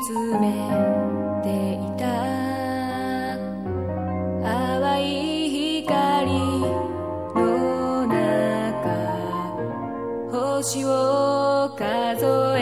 つめていた淡い光の中星を数え